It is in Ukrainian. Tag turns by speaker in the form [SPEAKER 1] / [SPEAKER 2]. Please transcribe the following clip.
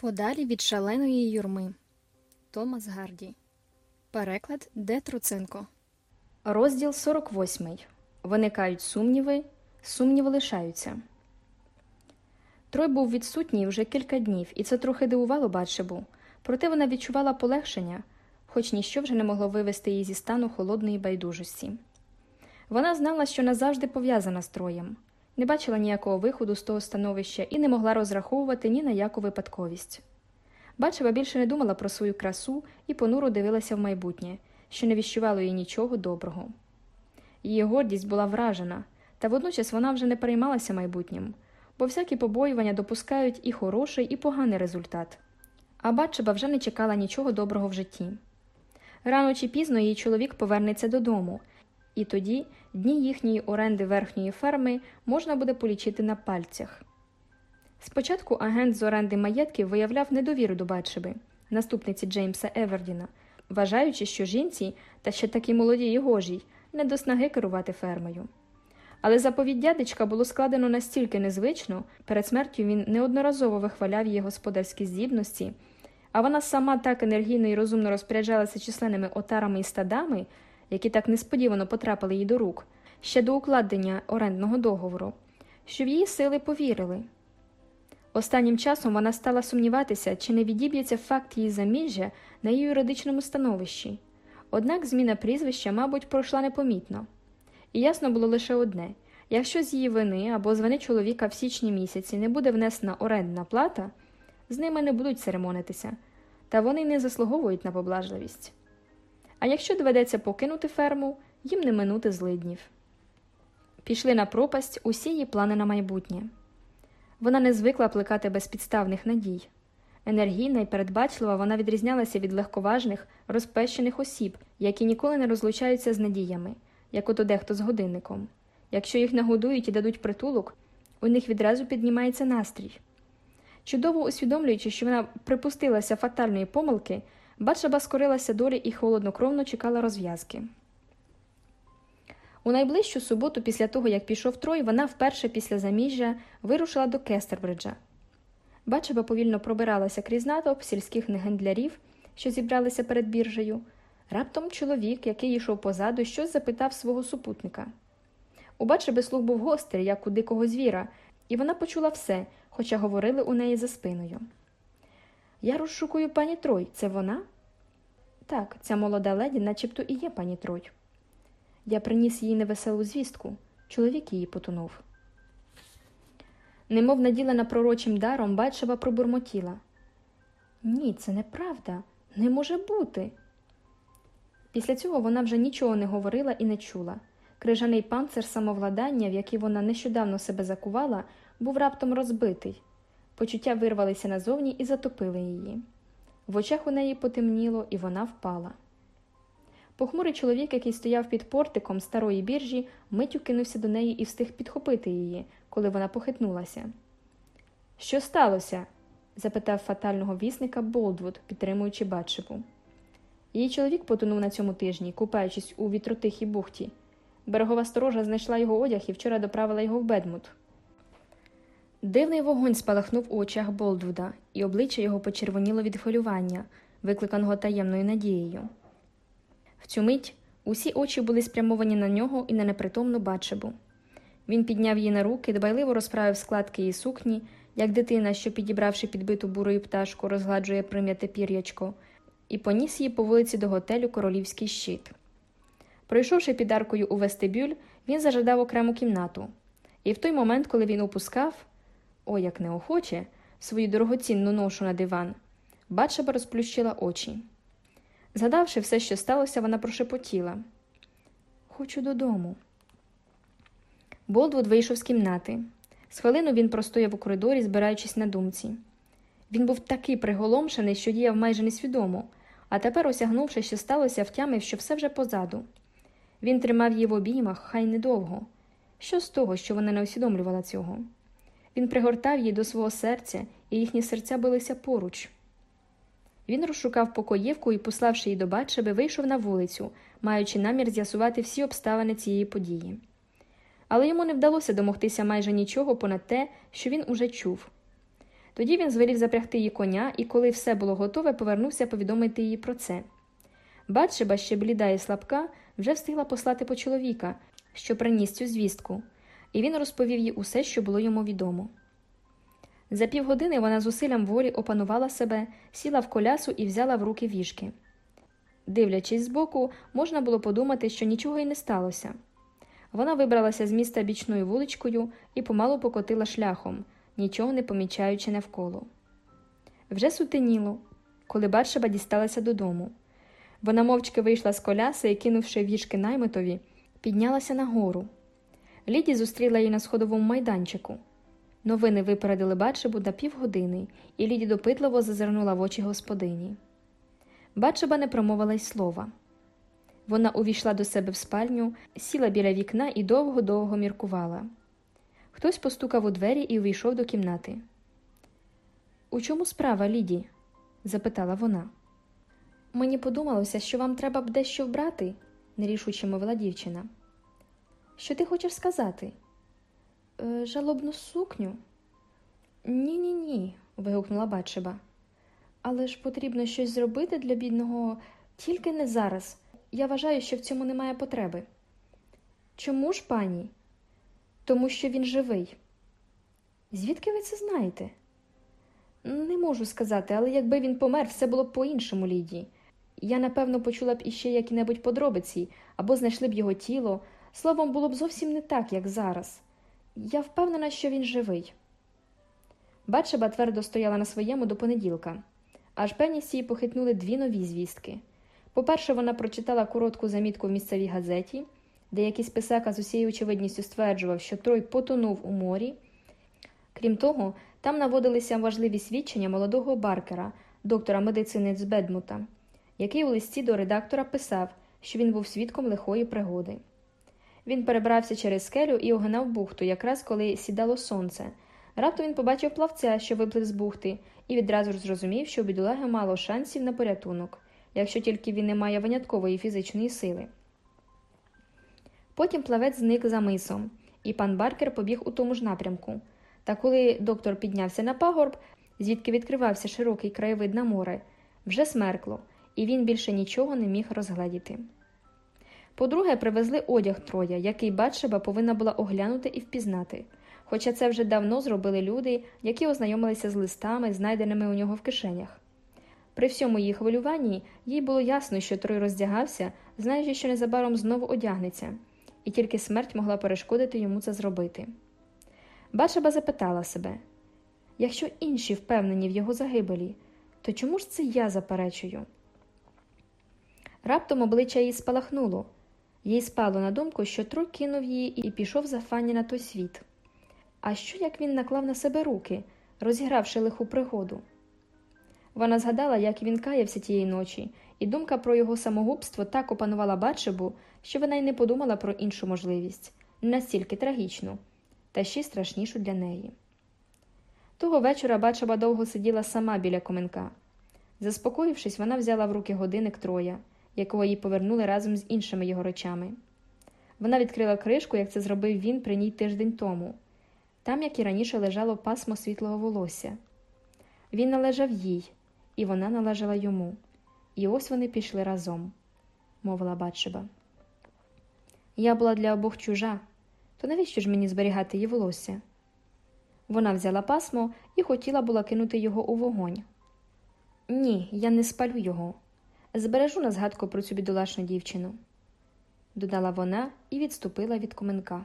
[SPEAKER 1] Подалі від шаленої юрми. Томас Гарді. Переклад Де Труценко.
[SPEAKER 2] Розділ 48. Виникають сумніви, сумніви лишаються. Трой був відсутній вже кілька днів, і це трохи дивувало Батшебу. Проте вона відчувала полегшення, хоч ніщо вже не могло вивести її зі стану холодної байдужості. Вона знала, що назавжди пов'язана з троєм, не бачила ніякого виходу з того становища і не могла розраховувати ні на яку випадковість. Бачева більше не думала про свою красу і понуро дивилася в майбутнє, що не віщувало їй нічого доброго. Її гордість була вражена, та водночас вона вже не переймалася майбутнім, бо всякі побоювання допускають і хороший, і поганий результат. А Батшеба вже не чекала нічого доброго в житті. Рано чи пізно її чоловік повернеться додому, і тоді дні їхньої оренди верхньої ферми можна буде полічити на пальцях. Спочатку агент з оренди маєтків виявляв недовіру до Батшеби, наступниці Джеймса Евердіна, вважаючи, що жінці, та ще такі молодій і гожій, не до снаги керувати фермою. Але заповідь дядечка було складено настільки незвично, перед смертю він неодноразово вихваляв її господарські здібності, а вона сама так енергійно і розумно розпоряджалася численними отарами і стадами, які так несподівано потрапили їй до рук, ще до укладення орендного договору, що в її сили повірили. Останнім часом вона стала сумніватися, чи не відіб'ється факт її заміжжя на її юридичному становищі. Однак зміна прізвища, мабуть, пройшла непомітно. І ясно було лише одне якщо з її вини або з вини чоловіка в січні місяці не буде внесена орендна плата, з ними не будуть церемонитися, та вони не заслуговують на поблажливість. А якщо доведеться покинути ферму, їм не минути злиднів. Пішли на пропасть усі її плани на майбутнє. Вона не звикла плекати безпідставних надій. Енергійна і передбачлива вона відрізнялася від легковажних, розпещених осіб, які ніколи не розлучаються з надіями, як ото дехто з годинником. Якщо їх нагодують і дадуть притулок, у них відразу піднімається настрій. Чудово усвідомлюючи, що вона припустилася фатальної помилки, Батшаба скорилася долі і холоднокровно чекала розв'язки. У найближчу суботу, після того, як пішов Трой, вона вперше після заміжжя вирушила до Кестербриджа. Бачеба повільно пробиралася крізь натовп сільських негендлярів, що зібралися перед біржею. Раптом чоловік, який йшов позаду, щось запитав свого супутника. У Бачеби слух був гострий, як у дикого звіра, і вона почула все, хоча говорили у неї за спиною. Я розшукую пані Трой, це вона? Так, ця молода леді начебто і є пані Трой. Я приніс їй невеселу звістку. Чоловік її потонув. Немов наділена пророчим даром, Батшева пробурмотіла. Ні, це неправда, не може бути. Після цього вона вже нічого не говорила і не чула. Крижаний панцир самовладання, в який вона нещодавно себе закувала, був раптом розбитий. Почуття вирвалися назовні і затопили її. В очах у неї потемніло, і вона впала. Похмурий чоловік, який стояв під портиком старої біржі, миттю кинувся до неї і встиг підхопити її, коли вона похитнулася. Що сталося? запитав фатального вісника Болдвуд, підтримуючи Батшеву. Її чоловік потонув на цьому тижні, купаючись у вітротихій бухті. Берегова сторожа знайшла його одяг і вчора доправила його в Бедмут. Дивний вогонь спалахнув у очах Болдвуда, і обличчя його почервоніло від хвилювання, викликаного таємною надією. В цю мить усі очі були спрямовані на нього і на непритомну Батшебу. Він підняв її на руки, дбайливо розправив складки її сукні, як дитина, що, підібравши підбиту бурою пташку, розгладжує прим'яте пір'ячко, і поніс її по вулиці до готелю Королівський щит. Пройшовши під аркою у вестибюль, він зажадав окрему кімнату. І в той момент, коли він опускав, о, як неохоче, свою дорогоцінну ношу на диван, Батшеба розплющила очі. Згадавши все, що сталося, вона прошепотіла Хочу додому. Болдвуд вийшов з кімнати. З хвилину він простояв у коридорі, збираючись на думці. Він був такий приголомшений, що діяв майже несвідомо, а тепер, осягнувши, що сталося, втямив, що все вже позаду. Він тримав її в обіймах, хай недовго. Що з того, що вона не усвідомлювала цього? Він пригортав її до свого серця, і їхні серця билися поруч. Він розшукав покоївку і, пославши її до Батшеби, вийшов на вулицю, маючи намір з'ясувати всі обставини цієї події. Але йому не вдалося домогтися майже нічого понад те, що він уже чув. Тоді він звелів запрягти її коня, і коли все було готове, повернувся повідомити її про це. Батшеба, ще бліда і слабка, вже встигла послати по чоловіка, що приніс цю звістку, і він розповів їй усе, що було йому відомо. За півгодини вона з волі опанувала себе, сіла в колясу і взяла в руки віжки. Дивлячись збоку, можна було подумати, що нічого й не сталося. Вона вибралася з міста бічною вуличкою і помалу покотила шляхом, нічого не помічаючи навколо. Вже сутеніло, коли Баршаба дісталася додому. Вона мовчки вийшла з коляси і, кинувши віжки наймитові, піднялася нагору. Ліді зустріла її на сходовому майданчику. Новини випередили Батшебу на півгодини, і Ліді допитливо зазирнула в очі господині. Батшеба не промовила й слова. Вона увійшла до себе в спальню, сіла біля вікна і довго-довго міркувала. Хтось постукав у двері і увійшов до кімнати. У чому справа, Ліді? запитала вона. Мені подумалося, що вам треба б дещо вбрати, нерішуче мовила дівчина. Що ти хочеш сказати? Е, жалобну сукню? Ні, ні, ні, вигукнула Батшеба. Але ж потрібно щось зробити для бідного тільки не зараз. Я вважаю, що в цьому немає потреби. Чому ж, пані? Тому що він живий. Звідки ви це знаєте? Не можу сказати, але якби він помер, все було б по-іншому, Лідії. Я, напевно, почула б іще які-небудь подробиці або знайшли б його тіло. Словом, було б зовсім не так, як зараз. Я впевнена, що він живий. Батшеба твердо стояла на своєму до понеділка, аж певність її похитнули дві нові звістки. По-перше, вона прочитала коротку замітку в місцевій газеті, де якийсь писака з усією очевидністю стверджував, що Трой потонув у морі. Крім того, там наводилися важливі свідчення молодого Баркера, доктора медицини з Бедмута, який у листі до редактора писав, що він був свідком лихої пригоди. Він перебрався через скелю і огинав бухту, якраз коли сідало сонце. Раптом він побачив плавця, що виплив з бухти, і відразу ж зрозумів, що у бідолаги мало шансів на порятунок, якщо тільки він не має виняткової фізичної сили. Потім плавець зник за мисом, і пан Баркер побіг у тому ж напрямку. Та коли доктор піднявся на пагорб, звідки відкривався широкий краєвид на море, вже смеркло, і він більше нічого не міг розгледіти. По-друге, привезли одяг Троя, який Батшеба повинна була оглянути і впізнати, хоча це вже давно зробили люди, які ознайомилися з листами, знайденими у нього в кишенях. При всьому її хвилюванні їй було ясно, що Трой роздягався, знаючи, що незабаром знову одягнеться, і тільки смерть могла перешкодити йому це зробити. Батшеба запитала себе якщо інші впевнені в його загибелі, то чому ж це я заперечую? Раптом обличчя її спалахнуло. Їй спало на думку, що Трой кинув її і пішов за Фанні на той світ. А що як він наклав на себе руки, розігравши лиху пригоду? Вона згадала, як він каявся тієї ночі, і думка про його самогубство так опанувала Батшебу, що вона й не подумала про іншу можливість, настільки трагічну, та ще страшнішу для неї. Того вечора Батшеба довго сиділа сама біля коменка. Заспокоївшись, вона взяла в руки годинник Троя, якого їй повернули разом з іншими його речами. Вона відкрила кришку, як це зробив він при ній тиждень тому. Там, як і раніше, лежало пасмо світлого волосся. Він належав їй, і вона належала йому. І ось вони пішли разом, мовила Батшеба. Я була для обох чужа, то навіщо ж мені зберігати її волосся? Вона взяла пасмо і хотіла була кинути його у вогонь. Ні, я не спалю його. Збережу на згадку про цю бідолашну дівчину, додала вона і відступила від коменка.